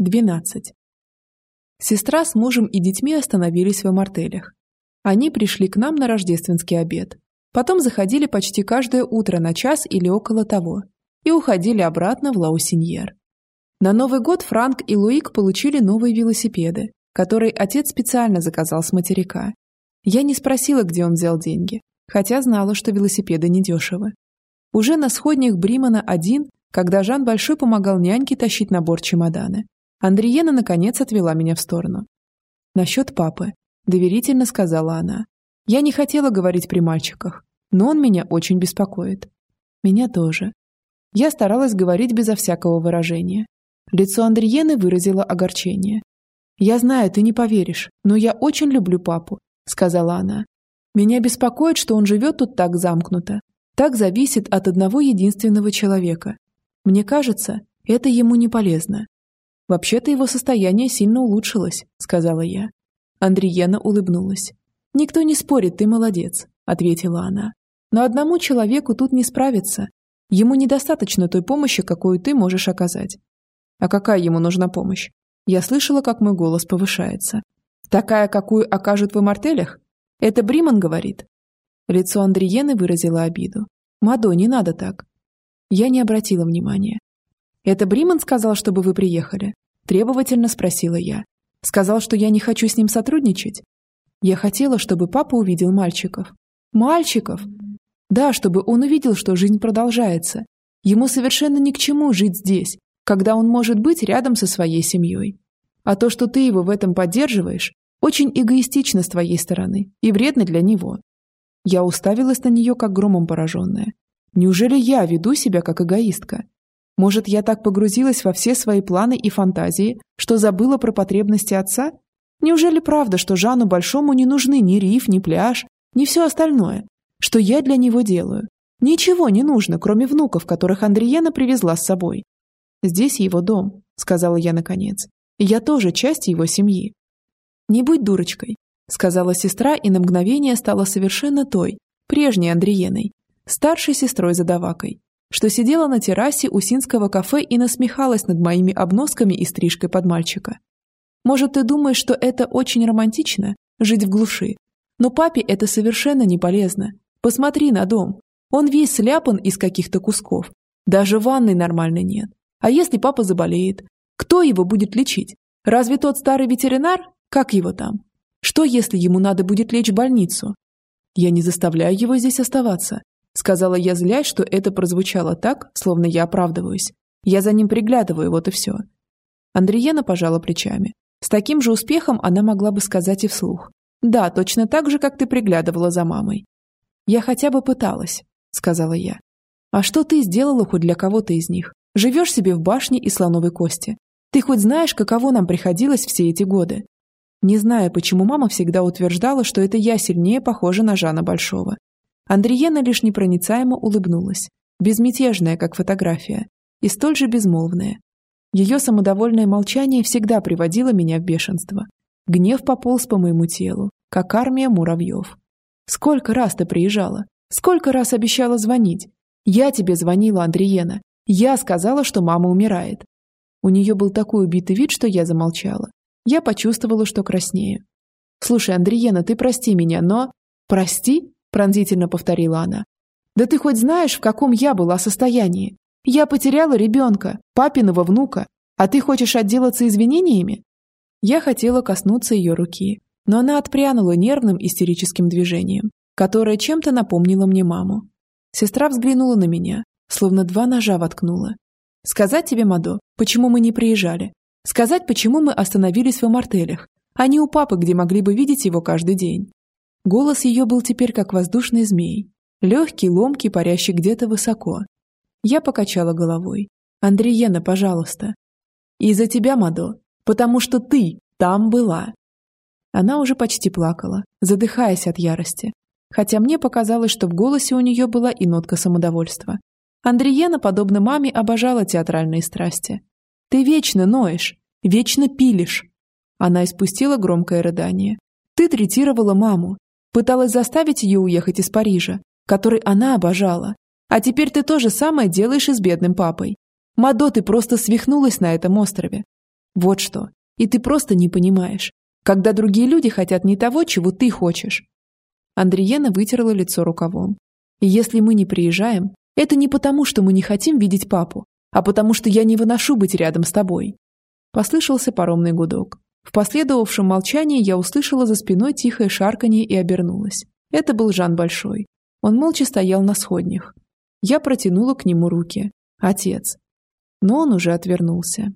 12. Сестра с мужем и детьми остановились в амартелях. Они пришли к нам на рождественский обед. Потом заходили почти каждое утро на час или около того и уходили обратно в Лаусиньер. На Новый год Франк и Луик получили новые велосипеды, которые отец специально заказал с материка. Я не спросила, где он взял деньги, хотя знала, что велосипеды недешевы. Уже на сходнях Бримана один, когда Жан Большой помогал няньке тащить набор чемоданы, Андриена наконец отвела меня в сторону. «Насчет папы», — доверительно сказала она. «Я не хотела говорить при мальчиках, но он меня очень беспокоит. Меня тоже». Я старалась говорить безо всякого выражения, Лицо Андриены выразило огорчение. «Я знаю, ты не поверишь, но я очень люблю папу», — сказала она. «Меня беспокоит, что он живет тут так замкнуто, так зависит от одного единственного человека. Мне кажется, это ему не полезно». «Вообще-то его состояние сильно улучшилось», — сказала я. Андриена улыбнулась. «Никто не спорит, ты молодец», — ответила она. «Но одному человеку тут не справиться. Ему недостаточно той помощи, какую ты можешь оказать. А какая ему нужна помощь? Я слышала, как мой голос повышается. Такая, какую окажут в имартелях? Это Бриман говорит. Лицо Андриены выразило обиду. Мадо, не надо так. Я не обратила внимания. Это Бриман сказал, чтобы вы приехали? Требовательно спросила я. Сказал, что я не хочу с ним сотрудничать? Я хотела, чтобы папа увидел мальчиков. Мальчиков? Да, чтобы он увидел, что жизнь продолжается. Ему совершенно ни к чему жить здесь, когда он может быть рядом со своей семьей. А то, что ты его в этом поддерживаешь, очень эгоистично с твоей стороны и вредно для него. Я уставилась на нее, как громом пораженная. Неужели я веду себя как эгоистка? Может, я так погрузилась во все свои планы и фантазии, что забыла про потребности отца? Неужели правда, что Жану Большому не нужны ни риф, ни пляж, ни все остальное? Что я для него делаю? Ничего не нужно, кроме внуков, которых Андриена привезла с собой. Здесь его дом», — сказала я наконец. «Я тоже часть его семьи». «Не будь дурочкой», — сказала сестра и на мгновение стала совершенно той, прежней Андриеной, старшей сестрой Задавакой, что сидела на террасе Усинского кафе и насмехалась над моими обносками и стрижкой под мальчика. «Может, ты думаешь, что это очень романтично — жить в глуши? Но папе это совершенно не полезно. Посмотри на дом. Он весь сляпан из каких-то кусков. Даже ванной нормальной нет. А если папа заболеет? Кто его будет лечить? Разве тот старый ветеринар? Как его там? Что, если ему надо будет лечь в больницу? Я не заставляю его здесь оставаться. Сказала я, злясь, что это прозвучало так, словно я оправдываюсь. Я за ним приглядываю, вот и все. Андриена пожала плечами. С таким же успехом она могла бы сказать и вслух. «Да, точно так же, как ты приглядывала за мамой». «Я хотя бы пыталась», — сказала я. «А что ты сделала хоть для кого-то из них? Живешь себе в башне из слоновой кости. Ты хоть знаешь, каково нам приходилось все эти годы? Не знаю, почему мама всегда утверждала, что это я сильнее похожа на Жана Большого. Андриена лишь непроницаемо улыбнулась, безмятежная, как фотография, и столь же безмолвная. Ее самодовольное молчание всегда приводило меня в бешенство. Гнев пополз по моему телу, как армия муравьев. Сколько раз ты приезжала? Сколько раз обещала звонить? Я тебе звонила, Андриена, я сказала, что мама умирает. У нее был такой убитый вид, что я замолчала. Я почувствовала, что краснею. «Слушай, Андриена, ты прости меня, но...» «Прости?» – пронзительно повторила она. «Да ты хоть знаешь, в каком я была состоянии? Я потеряла ребенка, папиного внука, а ты хочешь отделаться извинениями?» Я хотела коснуться ее руки, но она отпрянула нервным истерическим движением, которое чем-то напомнило мне маму. Сестра взглянула на меня, словно два ножа воткнула. Сказать тебе, Мадо, почему мы не приезжали? Сказать, почему мы остановились в амартелях, а не у папы, где могли бы видеть его каждый день? Голос ее был теперь как воздушный змей. Легкий, ломкий, парящий где-то высоко. Я покачала головой. «Андриена, пожалуйста». «Из-за тебя, Мадо, потому что ты там была». Она уже почти плакала, задыхаясь от ярости, хотя мне показалось, что в голосе у нее была и нотка самодовольства. Андриена, подобно маме, обожала театральные страсти. «Ты вечно ноешь, вечно пилишь!» Она испустила громкое рыдание. «Ты третировала маму, пыталась заставить ее уехать из Парижа, который она обожала. А теперь ты то же самое делаешь и с бедным папой. Мадо, ты просто свихнулась на этом острове. Вот что. И ты просто не понимаешь. Когда другие люди хотят не того, чего ты хочешь. Андриена вытерла лицо рукавом. И если мы не приезжаем, это не потому, что мы не хотим видеть папу, а потому что я не выношу быть рядом с тобой. Послышался паромный гудок. В последовавшем молчании я услышала за спиной тихое шарканье и обернулась. Это был Жан Большой. Он молча стоял на сходнях. Я протянула к нему руки. Отец. Но он уже отвернулся.